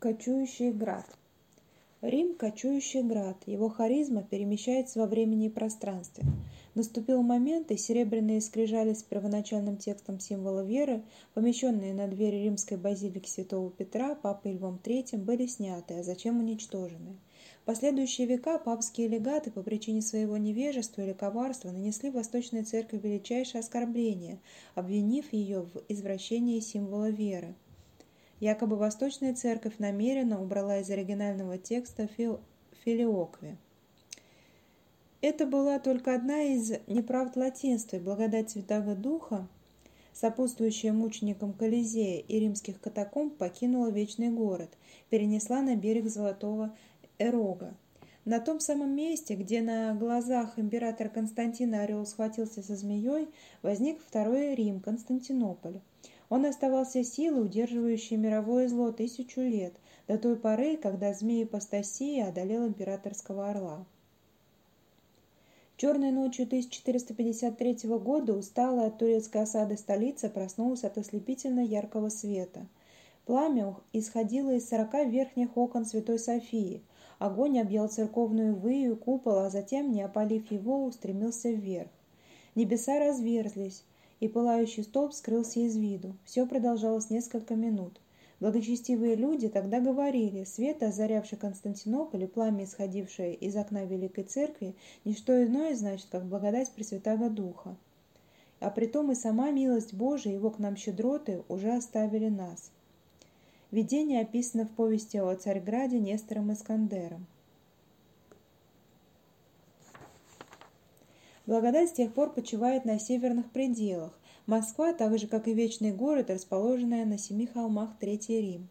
Кочующий град. Рим – кочующий град, его харизма перемещается во времени и пространстве. Наступил момент, и серебряные скрижали с первоначальным текстом символа веры, помещенные на двери римской базилики святого Петра папой Львом III, были сняты, а затем уничтожены. В последующие века папские легаты по причине своего невежества или коварства нанесли Восточной Церкви величайшее оскорбление, обвинив ее в извращении символа веры. Якобы Восточная Церковь намеренно убрала из оригинального текста фил... филиокви. Это была только одна из неправд латинства, и благодать Святого Духа, сопутствующая мученикам Колизея и римских катакомб, покинула вечный город, перенесла на берег Золотого Эрога. На том самом месте, где на глазах императора Константина орел схватился со змеей, возник второй Рим, Константинополь. Он оставался силой, удерживающей мировое зло тысячу лет, до той поры, когда змеи Пастасия одолел императорского орла. Черной ночью 1453 года усталая от турецкой осады столица проснулась от ослепительно яркого света. Пламя исходило из сорока верхних окон Святой Софии. Огонь объял церковную выю купол, а затем, не опалив его, устремился вверх. Небеса разверзлись, и пылающий столб скрылся из виду. Все продолжалось несколько минут. Благочестивые люди тогда говорили, свет, озарявший Константинополь и пламя, исходившее из окна Великой Церкви, не что иное значит, как благодать Пресвятого Духа. А притом и сама милость Божия, его к нам щедроты, уже оставили нас. Видение описано в повести о Царьграде Нестором Искандером. Благодать с тех пор почивает на северных пределах. Москва, так же как и Вечный город, расположенная на семи холмах Третий Рим.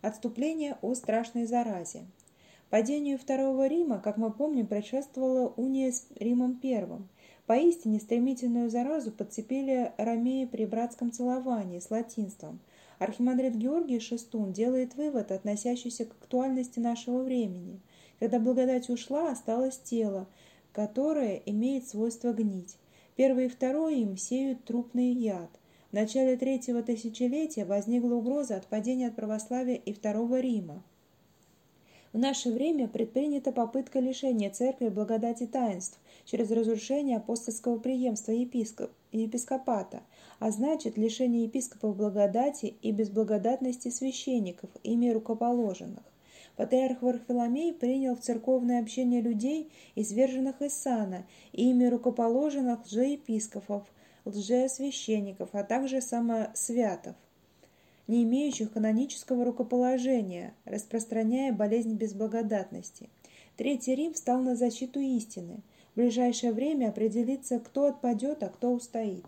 Отступление о страшной заразе. Падению Второго Рима, как мы помним, предшествовала уния с Римом I. Поистине стремительную заразу подцепили ромеи при братском целовании с латинством. Архимандрит Георгий Шестун делает вывод, относящийся к актуальности нашего времени. Когда благодать ушла, осталось тело – которое имеет свойство гнить. Первый и второй им сеют трупный яд. В начале третьего тысячелетия возникла угроза от падения от православия и Второго Рима. В наше время предпринята попытка лишения церкви благодати таинств через разрушение апостольского преемства епископ, епископата, а значит лишение епископов благодати и безблагодатности священников, ими рукоположенных. Патриарх Варфоломей принял в церковное общение людей, изверженных из сана, и ими рукоположенных лжеепископов, лжесвященников, а также самосвятов, не имеющих канонического рукоположения, распространяя болезнь безблагодатности. Третий Рим встал на защиту истины. В ближайшее время определится, кто отпадет, а кто устоит.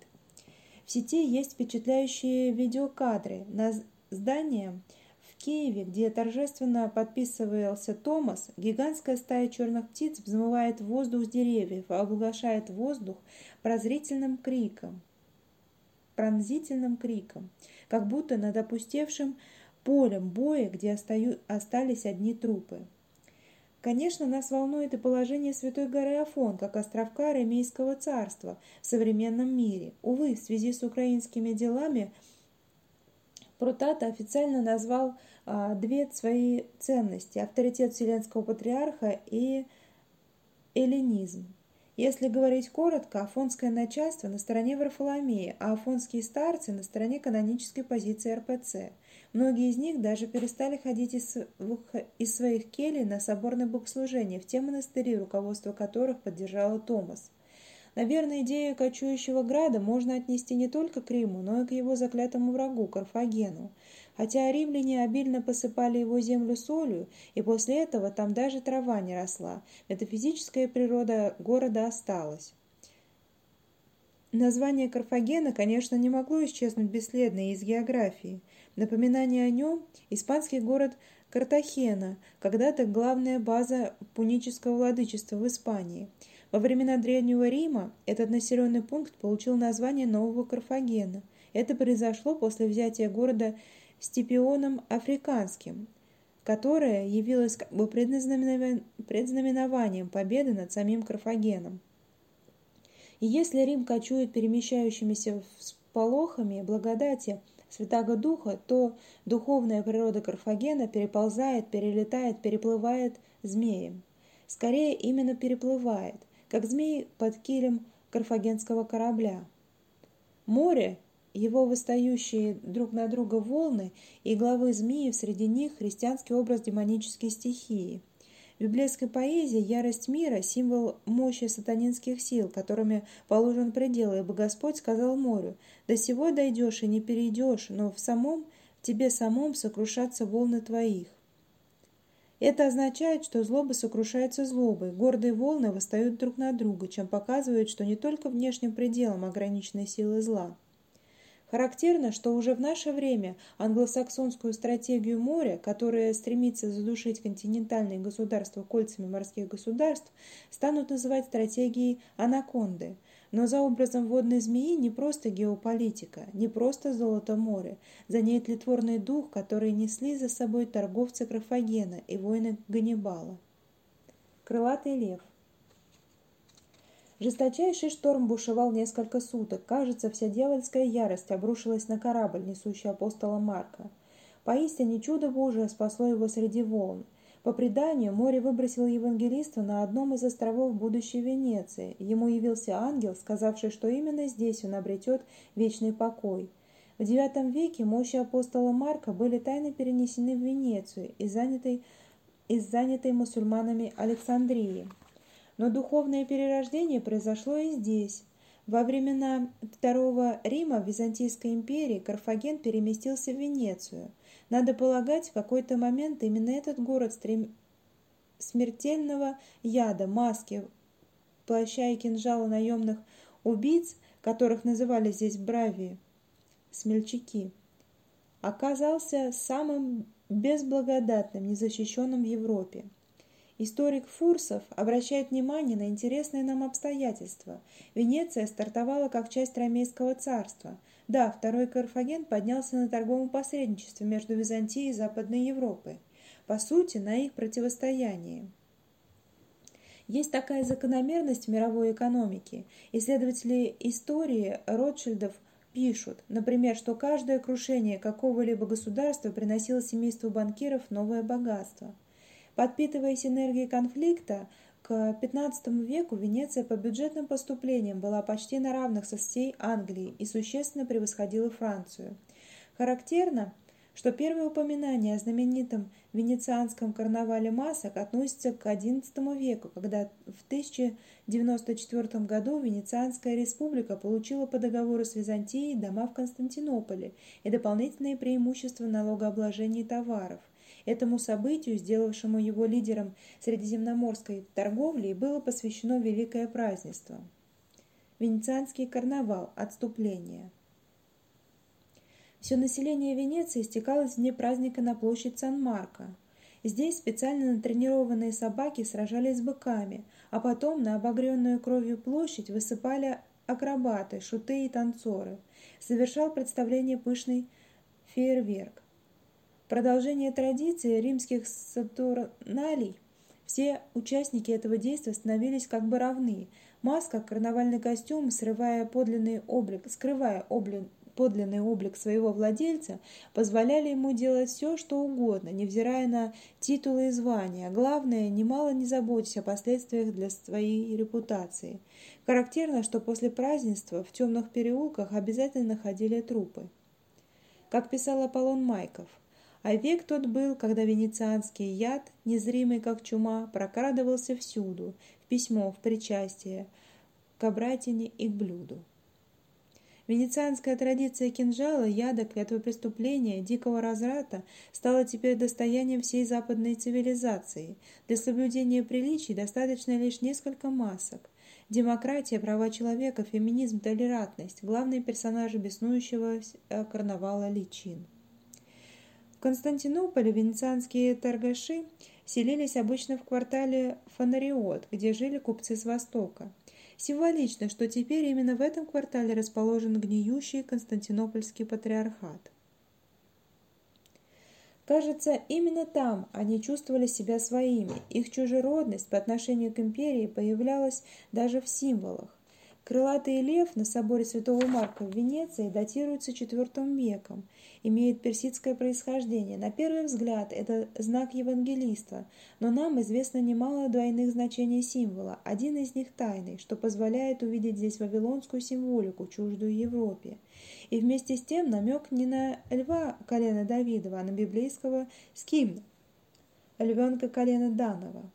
В сети есть впечатляющие видеокадры. На здание – Киеве, где торжественно подписывался Томас, гигантская стая черных птиц взмывает воздух с деревьев, оглашает воздух прозрительным криком, пронзительным криком, как будто над опустевшим полем боя, где остаю, остались одни трупы. Конечно, нас волнует и положение Святой горы Афон, как островка Ремейского царства в современном мире. Увы, в связи с украинскими делами Прутата официально назвал а, две свои ценности – авторитет Вселенского Патриарха и эллинизм. Если говорить коротко, афонское начальство на стороне Варфоломея, а афонские старцы на стороне канонической позиции РПЦ. Многие из них даже перестали ходить из, из своих келей на соборное богослужение в те монастыри, руководство которых поддержала Томас – Наверное, идею кочующего града можно отнести не только к Риму, но и к его заклятому врагу, Карфагену. Хотя римляне обильно посыпали его землю солью, и после этого там даже трава не росла, метафизическая природа города осталась. Название Карфагена, конечно, не могло исчезнуть бесследно из географии. Напоминание о нем – испанский город Картахена, когда-то главная база пунического владычества в Испании – во времена Древнего Рима этот населенный пункт получил название Нового Карфагена. Это произошло после взятия города Степионом Африканским, которое явилось как бы предзнаменованием победы над самим Карфагеном. И если Рим кочует перемещающимися всполохами благодати Святаго Духа, то духовная природа Карфагена переползает, перелетает, переплывает змеем. Скорее, именно переплывает, как змей под килем карфагенского корабля. Море, его выстающие друг на друга волны и главы змеи среди них христианский образ демонической стихии – в библейской поэзии ярость мира – символ мощи сатанинских сил, которыми положен предел, ибо Господь сказал морю, «До сего дойдешь и не перейдешь, но в самом тебе самом сокрушатся волны твоих». Это означает, что злоба сокрушается злобой, гордые волны восстают друг на друга, чем показывает, что не только внешним пределом ограничены силы зла – Характерно, что уже в наше время англосаксонскую стратегию моря, которая стремится задушить континентальные государства кольцами морских государств, станут называть стратегией анаконды. Но за образом водной змеи не просто геополитика, не просто золото моря, за ней тлетворный дух, который несли за собой торговцы Крафагена и воины Ганнибала. Крылатый лев Жесточайший шторм бушевал несколько суток. Кажется, вся дьявольская ярость обрушилась на корабль, несущий апостола Марка. Поистине чудо Божие спасло его среди волн. По преданию, море выбросило евангелиста на одном из островов будущей Венеции. Ему явился ангел, сказавший, что именно здесь он обретет вечный покой. В IX веке мощи апостола Марка были тайно перенесены в Венецию из занятой, из занятой мусульманами Александрии. Но духовное перерождение произошло и здесь. Во времена Второго Рима Византийской империи Карфаген переместился в Венецию. Надо полагать, в какой-то момент именно этот город стрем... смертельного яда, маски, плаща и кинжала наемных убийц, которых называли здесь брави, смельчаки, оказался самым безблагодатным, незащищенным в Европе. Историк Фурсов обращает внимание на интересные нам обстоятельства. Венеция стартовала как часть Ромейского царства. Да, второй Карфаген поднялся на торговом посредничестве между Византией и Западной Европой. По сути, на их противостоянии. Есть такая закономерность в мировой экономике. Исследователи истории Ротшильдов пишут, например, что каждое крушение какого-либо государства приносило семейству банкиров новое богатство – Подпитываясь энергией конфликта, к XV веку Венеция по бюджетным поступлениям была почти на равных со всей Англией и существенно превосходила Францию. Характерно, что первое упоминание о знаменитом венецианском карнавале масок относится к XI веку, когда в 1094 году Венецианская республика получила по договору с Византией дома в Константинополе и дополнительные преимущества налогообложения товаров. Этому событию, сделавшему его лидером средиземноморской торговли, было посвящено великое празднество – Венецианский карнавал «Отступление». Все население Венеции стекалось в дни праздника на площадь Сан-Марко. Здесь специально натренированные собаки сражались с быками, а потом на обогренную кровью площадь высыпали акробаты, шуты и танцоры. Совершал представление пышный фейерверк продолжение традиции римских сатурналей все участники этого действия становились как бы равны. Маска, карнавальный костюм, срывая подлинный облик, скрывая облик, подлинный облик своего владельца, позволяли ему делать все, что угодно, невзирая на титулы и звания, главное, немало не заботясь о последствиях для своей репутации. Характерно, что после празднества в темных переулках обязательно находили трупы. Как писал Аполлон Майков – а век тот был, когда венецианский яд, незримый как чума, прокрадывался всюду, в письмо, в причастие, к обратине и к блюду. Венецианская традиция кинжала, яда, клятвы преступления, дикого разврата стала теперь достоянием всей западной цивилизации. Для соблюдения приличий достаточно лишь несколько масок. Демократия, права человека, феминизм, толерантность – главные персонажи беснующего карнавала личин. Константинополе венецианские торгаши селились обычно в квартале Фонариот, где жили купцы с Востока. Символично, что теперь именно в этом квартале расположен гниющий Константинопольский патриархат. Кажется, именно там они чувствовали себя своими. Их чужеродность по отношению к империи появлялась даже в символах. Крылатый лев на соборе Святого Марка в Венеции датируется IV веком, имеет персидское происхождение. На первый взгляд это знак евангелиста, но нам известно немало двойных значений символа. Один из них тайный, что позволяет увидеть здесь вавилонскую символику, чуждую Европе. И вместе с тем намек не на льва колена Давидова, а на библейского скимна, львенка колена Данова.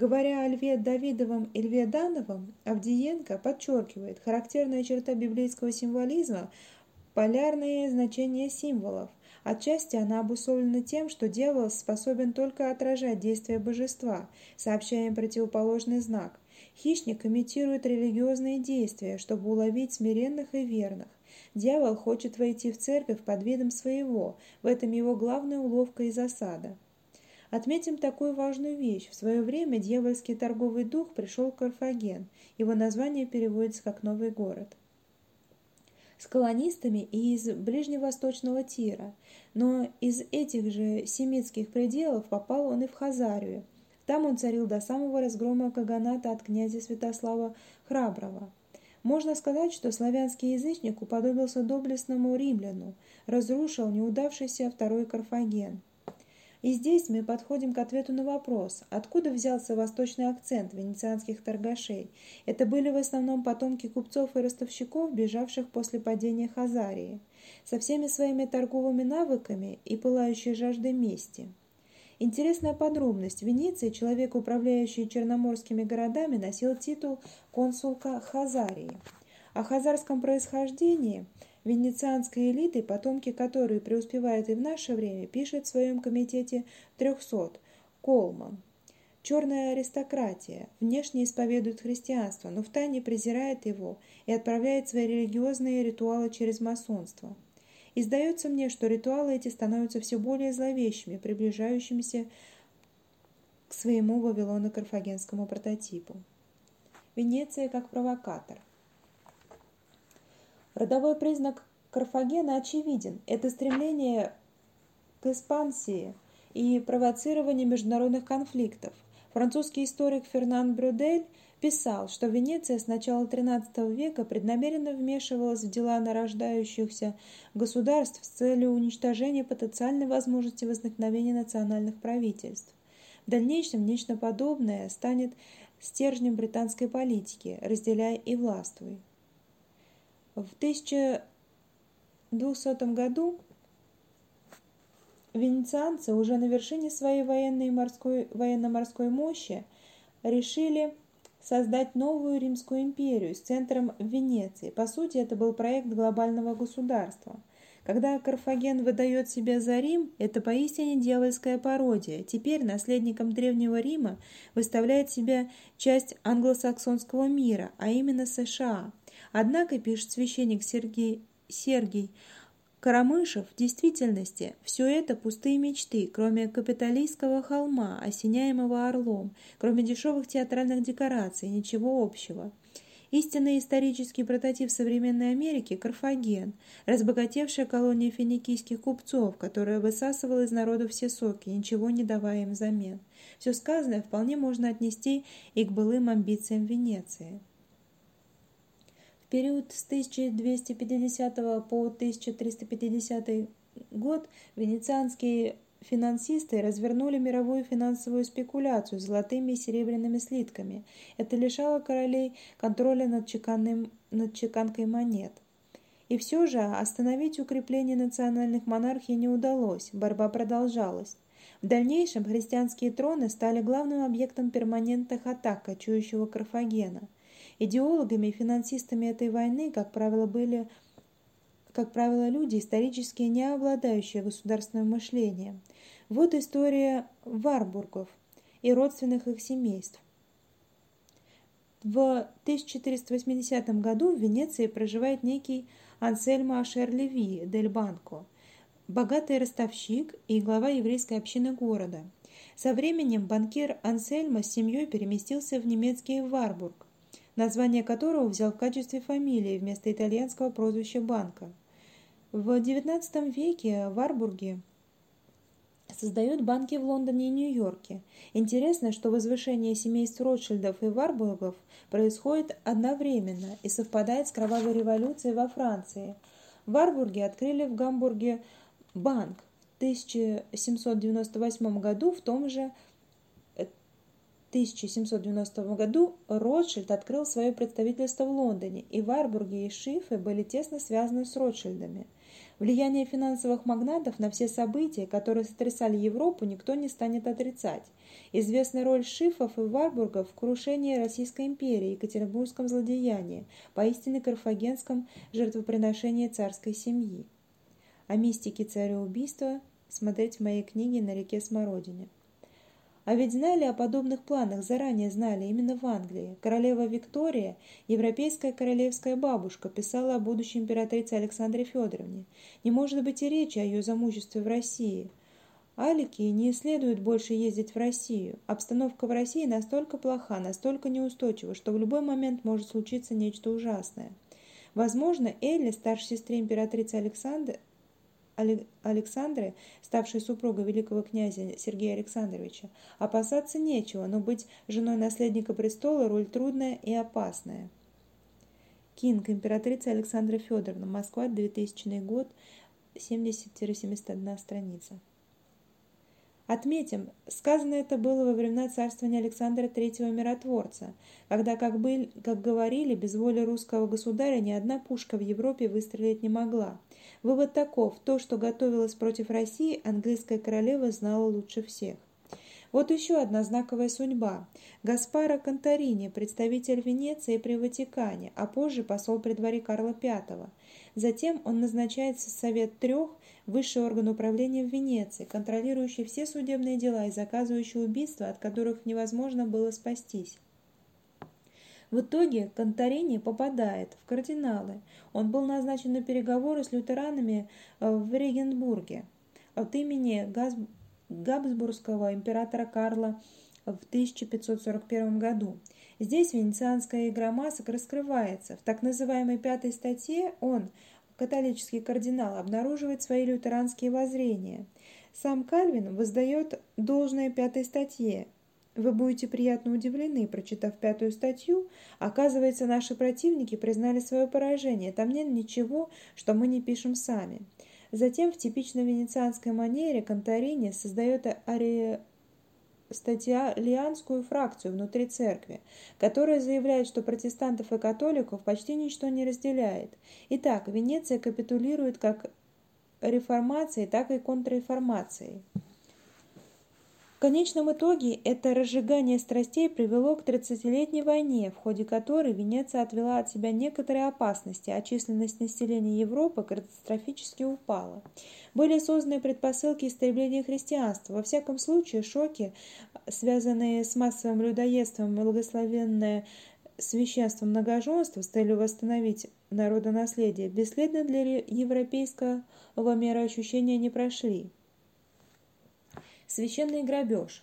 Говоря о Льве Давидовом и Льве Дановом, Авдиенко подчеркивает характерная черта библейского символизма – полярные значения символов. Отчасти она обусловлена тем, что дьявол способен только отражать действия божества, сообщая им противоположный знак. Хищник имитирует религиозные действия, чтобы уловить смиренных и верных. Дьявол хочет войти в церковь под видом своего, в этом его главная уловка и засада. Отметим такую важную вещь. В свое время дьявольский торговый дух пришел в Карфаген. Его название переводится как «новый город» с колонистами и из ближневосточного Тира, но из этих же семитских пределов попал он и в Хазарию. Там он царил до самого разгрома Каганата от князя Святослава Храброго. Можно сказать, что славянский язычник уподобился доблестному римляну, разрушил неудавшийся второй Карфаген. И здесь мы подходим к ответу на вопрос, откуда взялся восточный акцент венецианских торгашей. Это были в основном потомки купцов и ростовщиков, бежавших после падения Хазарии, со всеми своими торговыми навыками и пылающей жаждой мести. Интересная подробность. В Венеции человек, управляющий черноморскими городами, носил титул консулка Хазарии. О хазарском происхождении – венецианской элиты, потомки которой преуспевают и в наше время, пишет в своем комитете 300 Колман. Черная аристократия внешне исповедует христианство, но втайне презирает его и отправляет свои религиозные ритуалы через масонство. И сдается мне, что ритуалы эти становятся все более зловещими, приближающимися к своему вавилоно-карфагенскому прототипу. Венеция как провокатор. Родовой признак Карфагена очевиден. Это стремление к экспансии и провоцирование международных конфликтов. Французский историк Фернан Брюдель писал, что Венеция с начала XIII века преднамеренно вмешивалась в дела нарождающихся государств с целью уничтожения потенциальной возможности возникновения национальных правительств. В дальнейшем нечто подобное станет стержнем британской политики «разделяй и властвуй». В 1200 году венецианцы уже на вершине своей военной морской, военно-морской мощи решили создать новую Римскую империю с центром в Венеции. По сути, это был проект глобального государства. Когда Карфаген выдает себя за Рим, это поистине дьявольская пародия. Теперь наследником Древнего Рима выставляет себя часть англосаксонского мира, а именно США. Однако, пишет священник Сергей, Сергий Карамышев, в действительности все это пустые мечты, кроме капиталистского холма, осеняемого орлом, кроме дешевых театральных декораций, ничего общего. Истинный исторический прототип современной Америки – Карфаген, разбогатевшая колония финикийских купцов, которая высасывала из народа все соки, ничего не давая им взамен. Все сказанное вполне можно отнести и к былым амбициям Венеции период с 1250 по 1350 год венецианские финансисты развернули мировую финансовую спекуляцию золотыми и серебряными слитками. Это лишало королей контроля над, чеканным, над чеканкой монет. И все же остановить укрепление национальных монархий не удалось, борьба продолжалась. В дальнейшем христианские троны стали главным объектом перманентных атак кочующего Карфагена – Идеологами и финансистами этой войны, как правило, были как правило, люди, исторически не обладающие государственным мышлением. Вот история Варбургов и родственных их семейств. В 1480 году в Венеции проживает некий Ансельмо Ашер-Леви дель Банко, богатый ростовщик и глава еврейской общины города. Со временем банкир Ансельмо с семьей переместился в немецкий Варбург, название которого взял в качестве фамилии вместо итальянского прозвища банка. В XIX веке в Арбурге создают банки в Лондоне и Нью-Йорке. Интересно, что возвышение семейств Ротшильдов и Варбургов происходит одновременно и совпадает с кровавой революцией во Франции. Варбурги открыли в Гамбурге банк в 1798 году, в том же 1790 году Ротшильд открыл свое представительство в Лондоне, и Варбурги и Шифы были тесно связаны с Ротшильдами – Влияние финансовых магнатов на все события, которые сотрясали Европу, никто не станет отрицать. Известна роль Шифов и Варбургов в крушении Российской империи Екатеринбургском злодеянии, поистине карфагенском жертвоприношении царской семьи. О мистике цареубийства смотреть в моей книге «На реке Смородине». А ведь знали о подобных планах, заранее знали, именно в Англии. Королева Виктория, европейская королевская бабушка, писала о будущей императрице Александре Федоровне. Не может быть и речи о ее замужестве в России. Алики не следует больше ездить в Россию. Обстановка в России настолько плоха, настолько неустойчива, что в любой момент может случиться нечто ужасное. Возможно, Элли, старшей сестре императрицы Александры, Александры, ставшей супругой великого князя Сергея Александровича, опасаться нечего, но быть женой наследника престола – роль трудная и опасная. Кинг, императрица Александра Федоровна, Москва, 2000 год, 70-71 страница. Отметим, сказано это было во времена царствования Александра III Миротворца, когда, как, бы, как говорили, без воли русского государя ни одна пушка в Европе выстрелить не могла. Вывод таков, то, что готовилось против России, английская королева знала лучше всех. Вот еще одна знаковая судьба. Гаспаро Конторини, представитель Венеции при Ватикане, а позже посол при дворе Карла V. Затем он назначается в Совет трех, высший орган управления в Венеции, контролирующий все судебные дела и заказывающий убийства, от которых невозможно было спастись. В итоге Конторини попадает в кардиналы. Он был назначен на переговоры с лютеранами э, в Регенбурге от имени Габсбургского императора Карла в 1541 году. Здесь венецианская игра масок раскрывается. В так называемой пятой статье он, католический кардинал, обнаруживает свои лютеранские воззрения. Сам Кальвин воздает должное пятой статье, вы будете приятно удивлены, прочитав пятую статью. Оказывается, наши противники признали свое поражение. Там нет ничего, что мы не пишем сами. Затем в типичной венецианской манере Конторини создает ари... статьялианскую фракцию внутри церкви, которая заявляет, что протестантов и католиков почти ничто не разделяет. Итак, Венеция капитулирует как реформацией, так и контрреформацией. В конечном итоге это разжигание страстей привело к 30-летней войне, в ходе которой Венеция отвела от себя некоторые опасности, а численность населения Европы катастрофически упала. Были созданы предпосылки истребления христианства. Во всяком случае, шоки, связанные с массовым людоедством и благословенное священство многоженства с целью восстановить народонаследие, бесследно для европейского мироощущения не прошли священный грабеж.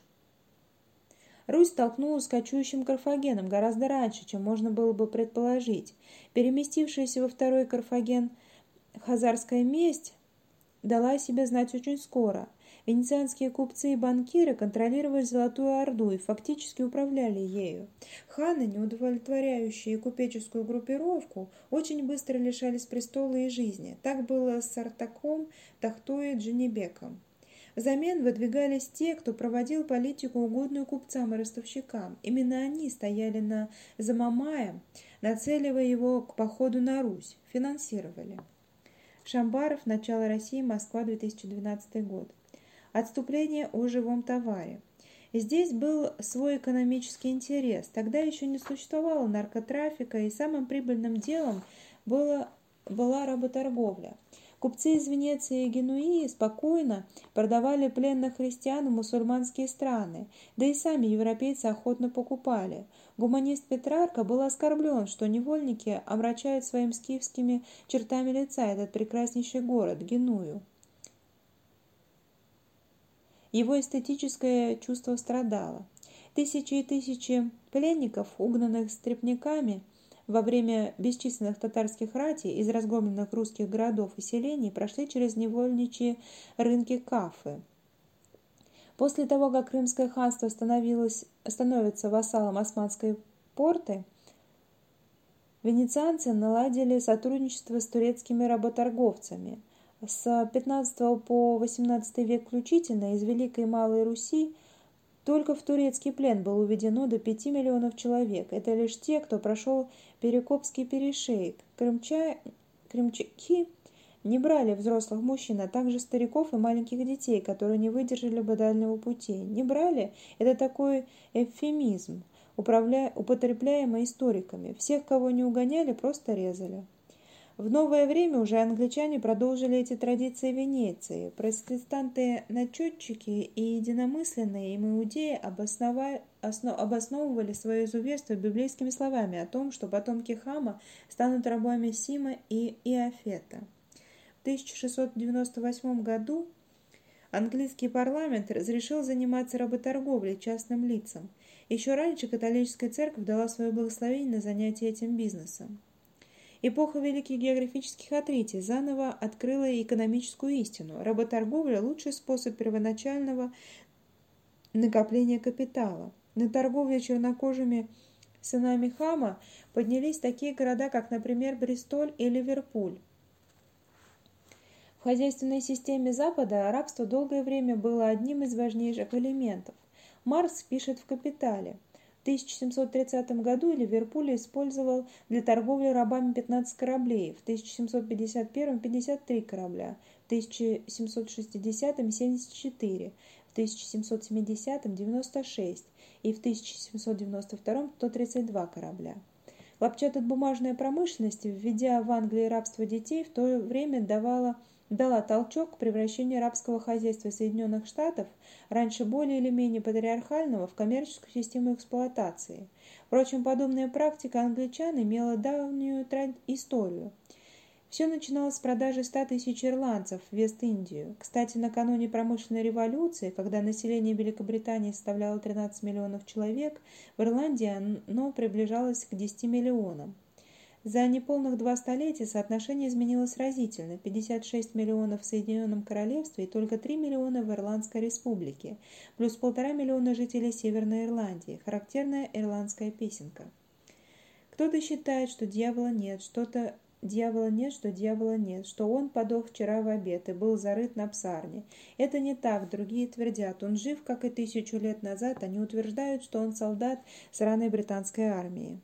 Русь столкнулась с кочующим Карфагеном гораздо раньше, чем можно было бы предположить. Переместившаяся во второй Карфаген хазарская месть дала себя знать очень скоро. Венецианские купцы и банкиры контролировали Золотую Орду и фактически управляли ею. Ханы, не удовлетворяющие купеческую группировку, очень быстро лишались престола и жизни. Так было с Артаком, Тахтой и Дженебеком. Взамен выдвигались те, кто проводил политику угодную купцам и ростовщикам. Именно они стояли на за Мамая, нацеливая его к походу на Русь, финансировали. Шамбаров, начало России, Москва, 2012 год. Отступление о живом товаре. Здесь был свой экономический интерес. Тогда еще не существовало наркотрафика, и самым прибыльным делом было, была работорговля. Купцы из Венеции и Генуи спокойно продавали пленных христиан в мусульманские страны, да и сами европейцы охотно покупали. Гуманист Петрарка был оскорблен, что невольники омрачают своими скифскими чертами лица этот прекраснейший город, Геную. Его эстетическое чувство страдало. Тысячи и тысячи пленников, угнанных стрепняками – во время бесчисленных татарских ратей из разгромленных русских городов и селений прошли через невольничьи рынки Кафы. После того, как Крымское ханство становилось, становится вассалом Османской порты, венецианцы наладили сотрудничество с турецкими работорговцами. С 15 по 18 век включительно из Великой и Малой Руси только в турецкий плен было уведено до 5 миллионов человек. Это лишь те, кто прошел Перекопский перешейк. Крымча... Крымчаки не брали взрослых мужчин, а также стариков и маленьких детей, которые не выдержали бы дальнего пути. Не брали – это такой эвфемизм, управля... употребляемый историками. Всех, кого не угоняли, просто резали. В новое время уже англичане продолжили эти традиции Венеции. Протестанты-начетчики и единомысленные им иудеи обосновывали свое изуверство библейскими словами о том, что потомки Хама станут рабами Сима и Иофета. В 1698 году английский парламент разрешил заниматься работорговлей частным лицам. Еще раньше католическая церковь дала свое благословение на занятие этим бизнесом. Эпоха великих географических открытий заново открыла экономическую истину. Работорговля – лучший способ первоначального накопления капитала. На торговле чернокожими сынами Хама поднялись такие города, как, например, Бристоль и Ливерпуль. В хозяйственной системе Запада рабство долгое время было одним из важнейших элементов. Маркс пишет в «Капитале». 1730 году Ливерпуль использовал для торговли рабами 15 кораблей, в 1751 – 53 корабля, в 1760 – 74, в 1770 – 96 и в 1792 – 132 корабля. Хлопчатобумажная промышленность, введя в Англии рабство детей, в то время давала дала толчок к превращению арабского хозяйства Соединенных Штатов, раньше более или менее патриархального, в коммерческую систему эксплуатации. Впрочем, подобная практика англичан имела давнюю историю. Все начиналось с продажи 100 тысяч ирландцев в Вест-Индию. Кстати, накануне промышленной революции, когда население Великобритании составляло 13 миллионов человек, в Ирландии оно приближалось к 10 миллионам. За неполных два столетия соотношение изменилось разительно – 56 миллионов в Соединенном Королевстве и только 3 миллиона в Ирландской республике, плюс полтора миллиона жителей Северной Ирландии. Характерная ирландская песенка. Кто-то считает, что дьявола нет, что-то Дьявола нет, что дьявола нет, что он подох вчера в обед и был зарыт на псарне. Это не так, другие твердят, он жив, как и тысячу лет назад, они утверждают, что он солдат сраной британской армии.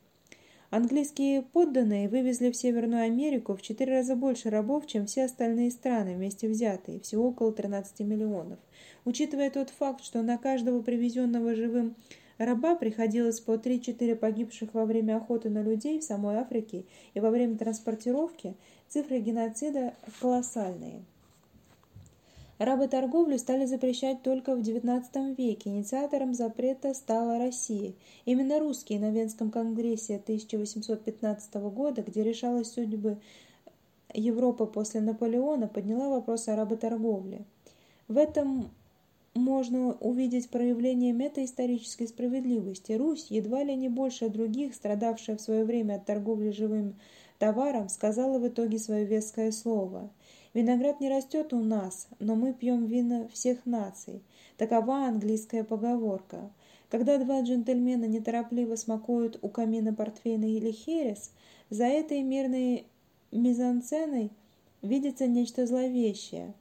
Английские подданные вывезли в Северную Америку в четыре раза больше рабов, чем все остальные страны вместе взятые, всего около 13 миллионов. Учитывая тот факт, что на каждого привезенного живым раба приходилось по 3-4 погибших во время охоты на людей в самой Африке и во время транспортировки, цифры геноцида колоссальные. Работорговлю стали запрещать только в XIX веке. Инициатором запрета стала Россия. Именно русские на Венском конгрессе 1815 года, где решалась судьбы Европы после Наполеона, подняла вопрос о работорговле. В этом можно увидеть проявление метаисторической справедливости. Русь, едва ли не больше других, страдавшая в свое время от торговли живым товаром, сказала в итоге свое веское слово – Виноград не растет у нас, но мы пьем вина всех наций. Такова английская поговорка. Когда два джентльмена неторопливо смакуют у камина портвейн или херес, за этой мирной мизансценой видится нечто зловещее.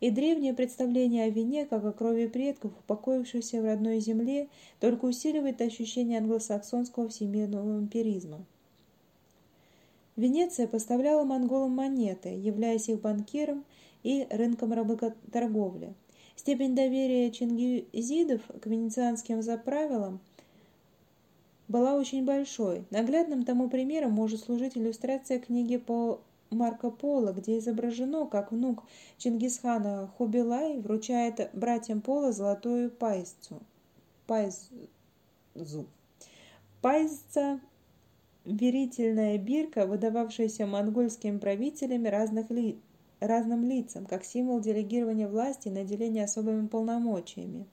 И древнее представление о вине, как о крови предков, упокоившихся в родной земле, только усиливает ощущение англосаксонского всемирного вампиризма. Венеция поставляла монголам монеты, являясь их банкиром и рынком работорговли. Степень доверия чингизидов к венецианским заправилам была очень большой. Наглядным тому примером может служить иллюстрация книги по Марко Поло, где изображено, как внук Чингисхана Хубилай вручает братьям Пола золотую пайзцу. Пайзу. Пайзца верительная бирка, выдававшаяся монгольскими правителями разных ли... разным лицам, как символ делегирования власти и наделения особыми полномочиями.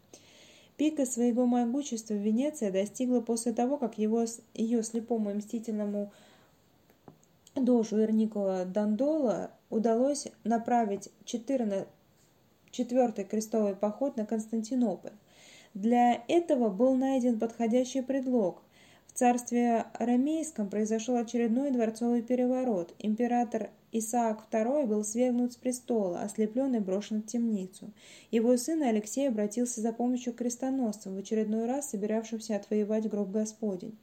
Пика своего могущества Венеция достигла после того, как его, ее слепому и мстительному дожу Эрникола Дандола удалось направить 14 четвертый крестовый поход на Константинополь. Для этого был найден подходящий предлог. В царстве арамейском произошел очередной дворцовый переворот. Император Исаак II был свергнут с престола, ослеплен и брошен в темницу. Его сын Алексей обратился за помощью к крестоносцам, в очередной раз собиравшимся отвоевать гроб Господень.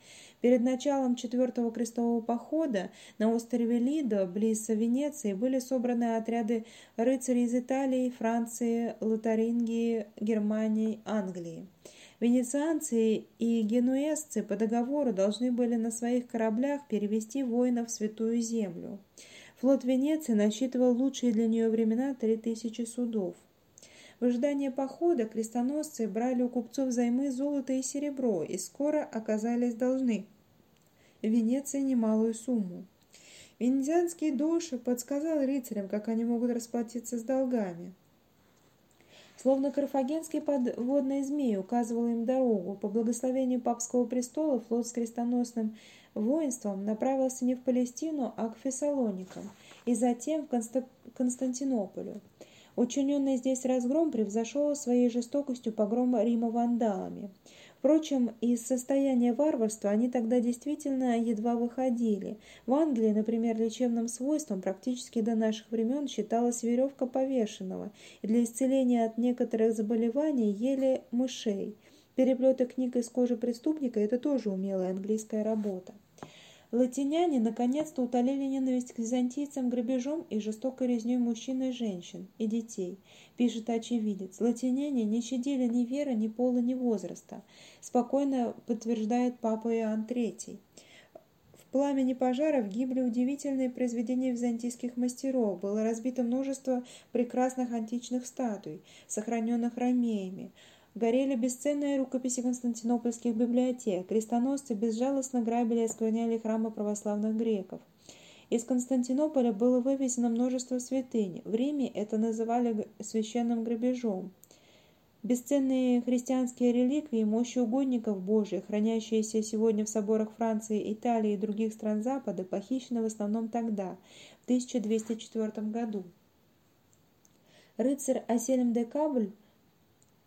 Перед началом четвертого крестового похода на острове Лидо, близ Венеции, были собраны отряды рыцарей из Италии, Франции, Лотарингии, Германии, Англии. Венецианцы и генуэзцы по договору должны были на своих кораблях перевести воинов в Святую Землю. Флот Венеции насчитывал лучшие для нее времена 3000 судов. В ожидании похода крестоносцы брали у купцов займы золото и серебро и скоро оказались должны Венеции немалую сумму. Венецианский доши подсказал рыцарям, как они могут расплатиться с долгами. Словно карфагенский подводный змей указывал им дорогу. По благословению папского престола флот с крестоносным воинством направился не в Палестину, а к Фессалоникам и затем в Конста Константинополю. Учиненный здесь разгром превзошел своей жестокостью погром Рима вандалами. Впрочем, из состояния варварства они тогда действительно едва выходили. В Англии, например, лечебным свойством практически до наших времен считалась веревка повешенного, и для исцеления от некоторых заболеваний ели мышей – Переплеты книг из кожи преступника – это тоже умелая английская работа. Латиняне наконец-то утолили ненависть к византийцам грабежом и жестокой резней мужчин и женщин, и детей, пишет очевидец. Латиняне не щадили ни веры, ни пола, ни возраста, спокойно подтверждает папа Иоанн III. В пламени пожаров гибли удивительные произведения византийских мастеров, было разбито множество прекрасных античных статуй, сохраненных ромеями, Горели бесценные рукописи константинопольских библиотек, крестоносцы безжалостно грабили и оскверняли храмы православных греков. Из Константинополя было вывезено множество святынь. В Риме это называли священным грабежом. Бесценные христианские реликвии, мощи угодников Божьих, хранящиеся сегодня в соборах Франции, Италии и других стран Запада, похищены в основном тогда, в 1204 году. Рыцарь Асельм де Кабль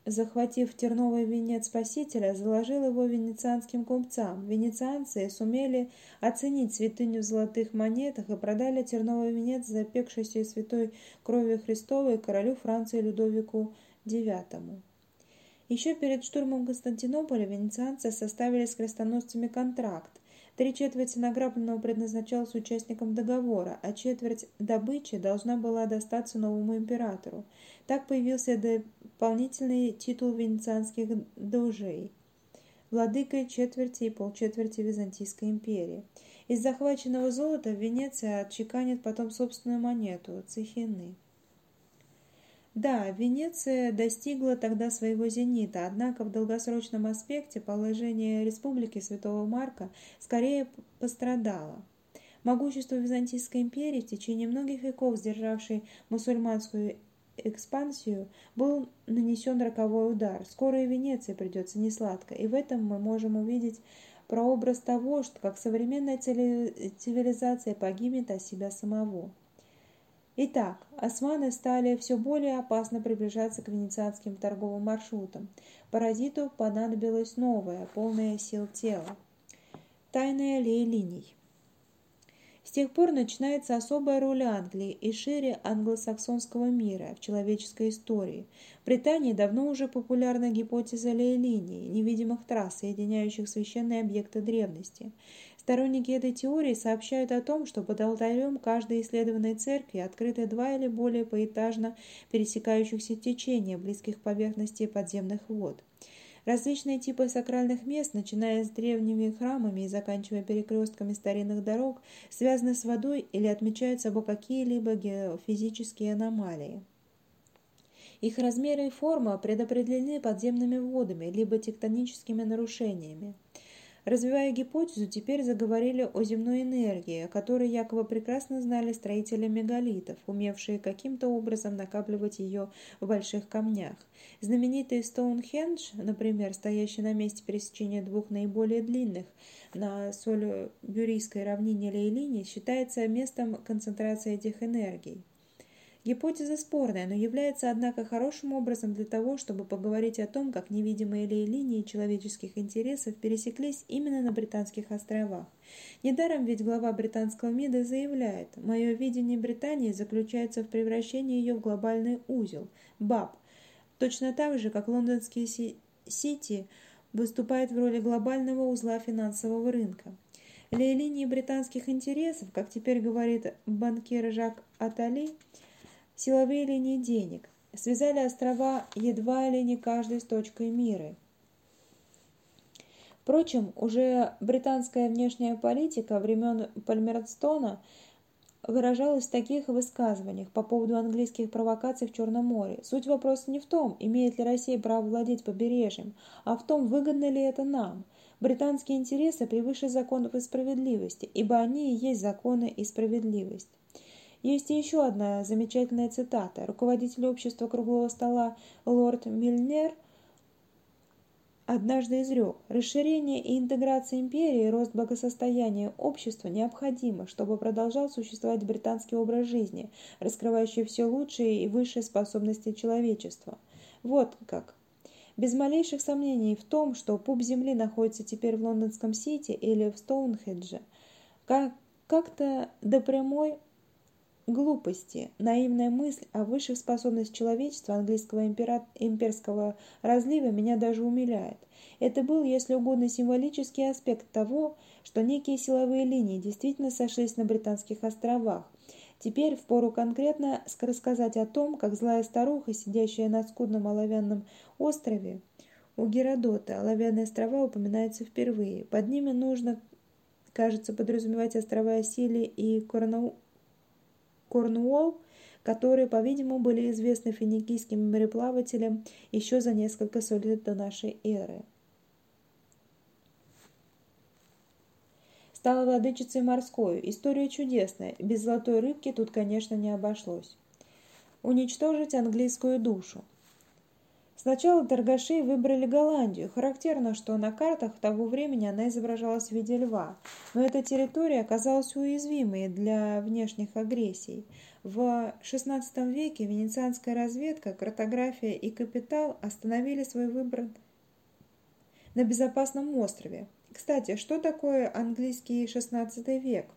захватив терновый венец Спасителя, заложил его венецианским купцам. Венецианцы сумели оценить святыню в золотых монетах и продали терновый венец, запекшийся из святой крови Христовой, королю Франции Людовику IX. Еще перед штурмом Константинополя венецианцы составили с крестоносцами контракт. Три четверти награбленного предназначалось участникам договора, а четверть добычи должна была достаться новому императору. Так появился дополнительный титул венецианских дожей – владыкой четверти и полчетверти Византийской империи. Из захваченного золота в Венеции отчеканит потом собственную монету – цехины. Да, Венеция достигла тогда своего зенита, однако в долгосрочном аспекте положение Республики Святого Марка скорее пострадало. Могущество Византийской империи, в течение многих веков сдержавшей мусульманскую экспансию, был нанесен роковой удар. Скоро и Венеции придется несладко, и в этом мы можем увидеть прообраз того, что как современная цивилизация погибнет от себя самого. Итак, османы стали все более опасно приближаться к венецианским торговым маршрутам. Паразиту понадобилось новое, полное сил тела. Тайная аллея линий. С тех пор начинается особая роль Англии и шире англосаксонского мира в человеческой истории. В Британии давно уже популярна гипотеза лей-линий, невидимых трасс, соединяющих священные объекты древности. Сторонники этой теории сообщают о том, что под алтарем каждой исследованной церкви открыты два или более поэтажно пересекающихся течения, близких к поверхности подземных вод. Различные типы сакральных мест, начиная с древними храмами и заканчивая перекрестками старинных дорог, связаны с водой или отмечают собой какие-либо геофизические аномалии. Их размеры и форма предопределены подземными водами, либо тектоническими нарушениями. Развивая гипотезу, теперь заговорили о земной энергии, о которой якобы прекрасно знали строители мегалитов, умевшие каким-то образом накапливать ее в больших камнях. Знаменитый Стоунхендж, например, стоящий на месте пересечения двух наиболее длинных на Соль-Бюрийской равнине лей-линий, считается местом концентрации этих энергий. Гипотеза спорная, но является, однако, хорошим образом для того, чтобы поговорить о том, как невидимые линии человеческих интересов пересеклись именно на Британских островах. Недаром ведь глава британского МИДа заявляет, «Мое видение Британии заключается в превращении ее в глобальный узел, БАБ, точно так же, как лондонский Сити выступает в роли глобального узла финансового рынка». Линии британских интересов, как теперь говорит банкир Жак Атали, силовые линии денег, связали острова едва ли не каждой с точкой мира. Впрочем, уже британская внешняя политика времен Пальмерстона выражалась в таких высказываниях по поводу английских провокаций в Черном море. Суть вопроса не в том, имеет ли Россия право владеть побережьем, а в том, выгодно ли это нам. Британские интересы превыше законов и справедливости, ибо они и есть законы и справедливость. Есть еще одна замечательная цитата. Руководитель общества круглого стола лорд Мильнер однажды изрек, расширение и интеграция империи и рост благосостояния общества необходимо, чтобы продолжал существовать британский образ жизни, раскрывающий все лучшие и высшие способности человечества. Вот как. Без малейших сомнений в том, что пуп Земли находится теперь в лондонском Сити или в Стоунхедже, как-то до прямой глупости, наивная мысль о высших способностях человечества английского импера... имперского разлива меня даже умиляет. Это был, если угодно, символический аспект того, что некие силовые линии действительно сошлись на Британских островах. Теперь впору конкретно рассказать о том, как злая старуха, сидящая на скудном оловянном острове, у Геродота оловянные острова упоминаются впервые. Под ними нужно, кажется, подразумевать острова Сили и Корнау... Корнуолл, которые, по-видимому, были известны финикийским мореплавателям еще за несколько сот лет до нашей эры. Стала владычицей морской. История чудесная. Без золотой рыбки тут, конечно, не обошлось. Уничтожить английскую душу. Сначала торгаши выбрали Голландию. Характерно, что на картах того времени она изображалась в виде льва. Но эта территория оказалась уязвимой для внешних агрессий. В XVI веке венецианская разведка, картография и капитал остановили свой выбор на безопасном острове. Кстати, что такое английский XVI век?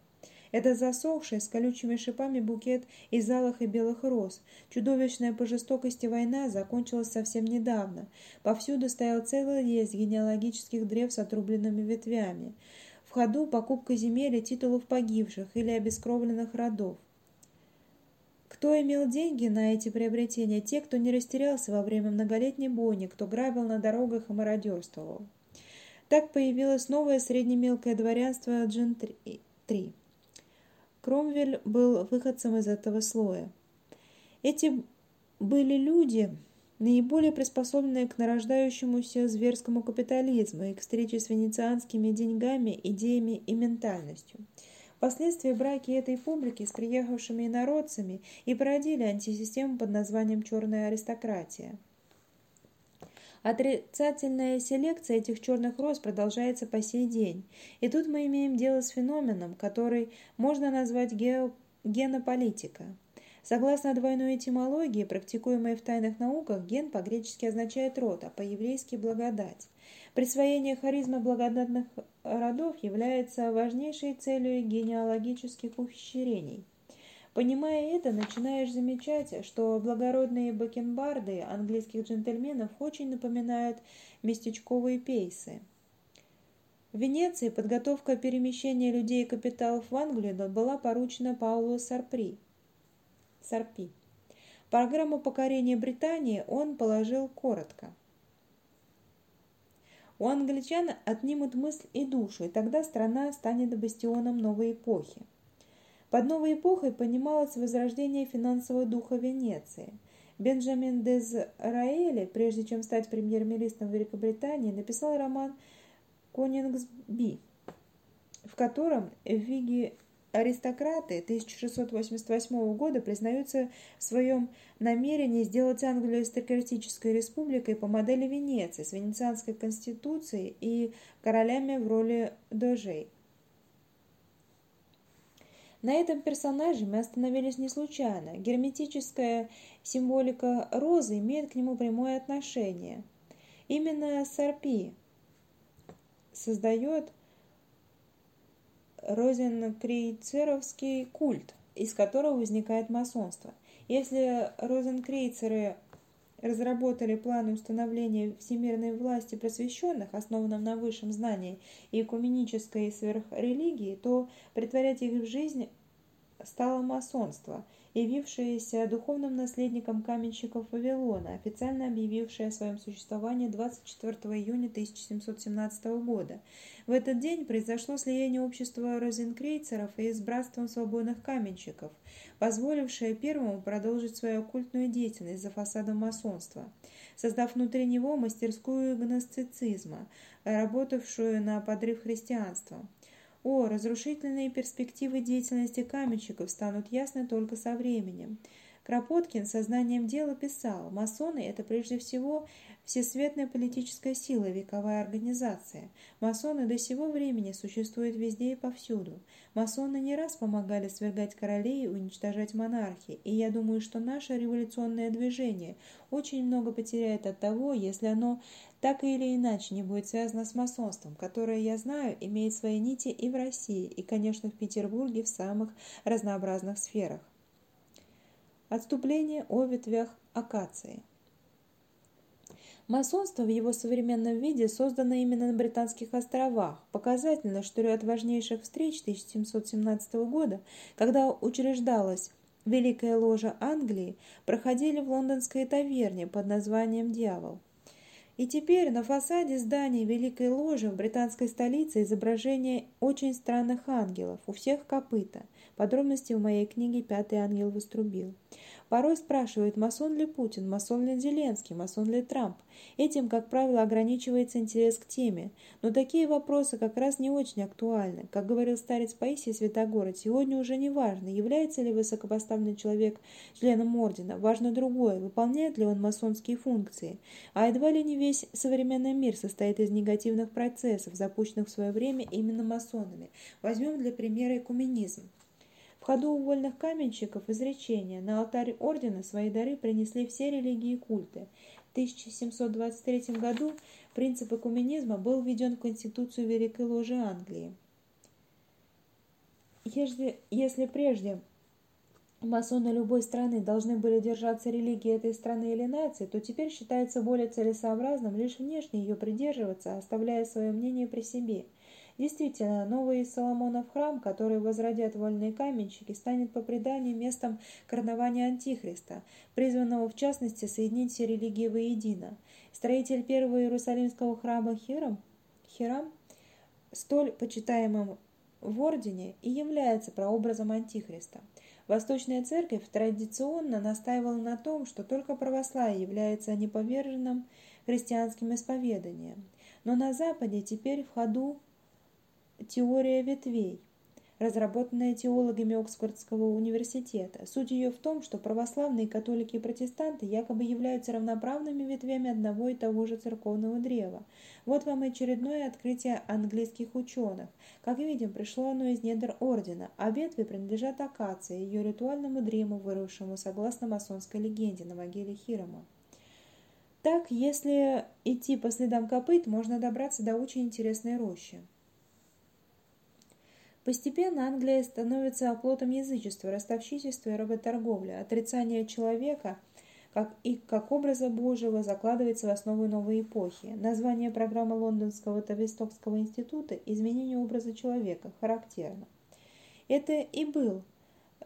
Это засохший с колючими шипами букет из алых и белых роз. Чудовищная по жестокости война закончилась совсем недавно. Повсюду стоял целый лес генеалогических древ с отрубленными ветвями. В ходу покупка земель и титулов погибших или обескровленных родов. Кто имел деньги на эти приобретения? Те, кто не растерялся во время многолетней бойни, кто грабил на дорогах и мародерствовал. Так появилось новое среднемелкое дворянство джентри. Кромвель был выходцем из этого слоя. Эти были люди, наиболее приспособленные к нарождающемуся зверскому капитализму и к встрече с венецианскими деньгами, идеями и ментальностью. Впоследствии браки этой публики с приехавшими инородцами и породили антисистему под названием «черная аристократия». Отрицательная селекция этих черных роз продолжается по сей день. И тут мы имеем дело с феноменом, который можно назвать гео... генополитика. Согласно двойной этимологии, практикуемой в тайных науках, ген по-гречески означает род, а по-еврейски – благодать. Присвоение харизмы благодатных родов является важнейшей целью генеалогических ухищрений – Понимая это, начинаешь замечать, что благородные бакенбарды английских джентльменов очень напоминают местечковые пейсы. В Венеции подготовка перемещения людей и капиталов в Англию была поручена Паулу Сарпри. Сарпи. Программу покорения Британии он положил коротко. У англичан отнимут мысль и душу, и тогда страна станет бастионом новой эпохи. Под новой эпохой понималось возрождение финансового духа Венеции. Бенджамин Дезраэли, прежде чем стать премьер-министром Великобритании, написал роман «Конингсби», в котором Виги аристократы 1688 года признаются в своем намерении сделать Англию аристократической республикой по модели Венеции с венецианской конституцией и королями в роли дожей. На этом персонаже мы остановились не случайно. Герметическая символика розы имеет к нему прямое отношение. Именно Сарпи создает розенкрейцеровский культ, из которого возникает масонство. Если розенкрейцеры разработали планы установления всемирной власти просвещенных, основанном на высшем знании и экуменической сверхрелигии, то притворять их в жизнь стало масонство – явившееся духовным наследником каменщиков Вавилона, официально объявившее о своем существовании 24 июня 1717 года. В этот день произошло слияние общества розенкрейцеров и с братством свободных каменщиков, позволившее первому продолжить свою оккультную деятельность за фасадом масонства, создав внутри него мастерскую гностицизма, работавшую на подрыв христианства. О, разрушительные перспективы деятельности каменщиков станут ясны только со временем. Кропоткин сознанием дела писал, масоны – это прежде всего всесветная политическая сила, вековая организация. Масоны до сего времени существуют везде и повсюду. Масоны не раз помогали свергать королей и уничтожать монархии, и я думаю, что наше революционное движение очень много потеряет от того, если оно так или иначе не будет связано с масонством, которое, я знаю, имеет свои нити и в России, и, конечно, в Петербурге в самых разнообразных сферах. Отступление о ветвях акации. Масонство в его современном виде создано именно на Британских островах. Показательно, что ряд важнейших встреч 1717 года, когда учреждалась Великая ложа Англии, проходили в лондонской таверне под названием «Дьявол». И теперь на фасаде здания Великой Ложи в британской столице изображение очень странных ангелов, у всех копыта. Подробности в моей книге «Пятый ангел вострубил». Порой спрашивают, масон ли Путин, масон ли Зеленский, масон ли Трамп. Этим, как правило, ограничивается интерес к теме. Но такие вопросы как раз не очень актуальны. Как говорил старец Паисий Святогород, сегодня уже не важно, является ли высокопоставленный человек членом ордена. Важно другое, выполняет ли он масонские функции. А едва ли не весь современный мир состоит из негативных процессов, запущенных в свое время именно масонами. Возьмем для примера экуменизм. Ходу у каменщиков изречение «На алтарь ордена свои дары принесли все религии и культы». В 1723 году принцип экуменизма был введен в Конституцию Великой Ложи Англии. Если, если прежде масоны любой страны должны были держаться религии этой страны или нации, то теперь считается более целесообразным лишь внешне ее придерживаться, оставляя свое мнение при себе – Действительно, новый Соломонов храм, который возродят вольные каменщики, станет по преданию местом карнавания Антихриста, призванного в частности соединить все религии воедино. Строитель первого Иерусалимского храма Хирам, Хирам столь почитаемым в Ордене и является прообразом Антихриста. Восточная церковь традиционно настаивала на том, что только православие является неповерженным христианским исповеданием. Но на Западе теперь в ходу теория ветвей, разработанная теологами Оксфордского университета. Суть ее в том, что православные католики и протестанты якобы являются равноправными ветвями одного и того же церковного древа. Вот вам очередное открытие английских ученых. Как видим, пришло оно из недр ордена, а ветви принадлежат акации, ее ритуальному дрему, выросшему согласно масонской легенде на могиле Хирома. Так, если идти по следам копыт, можно добраться до очень интересной рощи. Постепенно Англия становится оплотом язычества, ростовщичества и работорговли. Отрицание человека как и как образа Божьего закладывается в основу новой эпохи. Название программы Лондонского Тавистокского института «Изменение образа человека» характерно. Это и был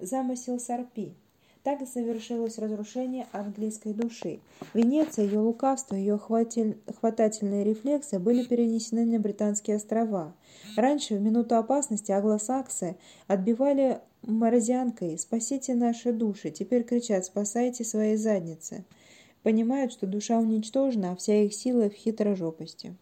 замысел Сарпи – так совершилось разрушение английской души. Венеция, ее лукавство, ее хватательные рефлексы были перенесены на Британские острова. Раньше, в минуту опасности, аглосаксы отбивали морозянкой «Спасите наши души!» Теперь кричат «Спасайте свои задницы!» Понимают, что душа уничтожена, а вся их сила в хитрожопости.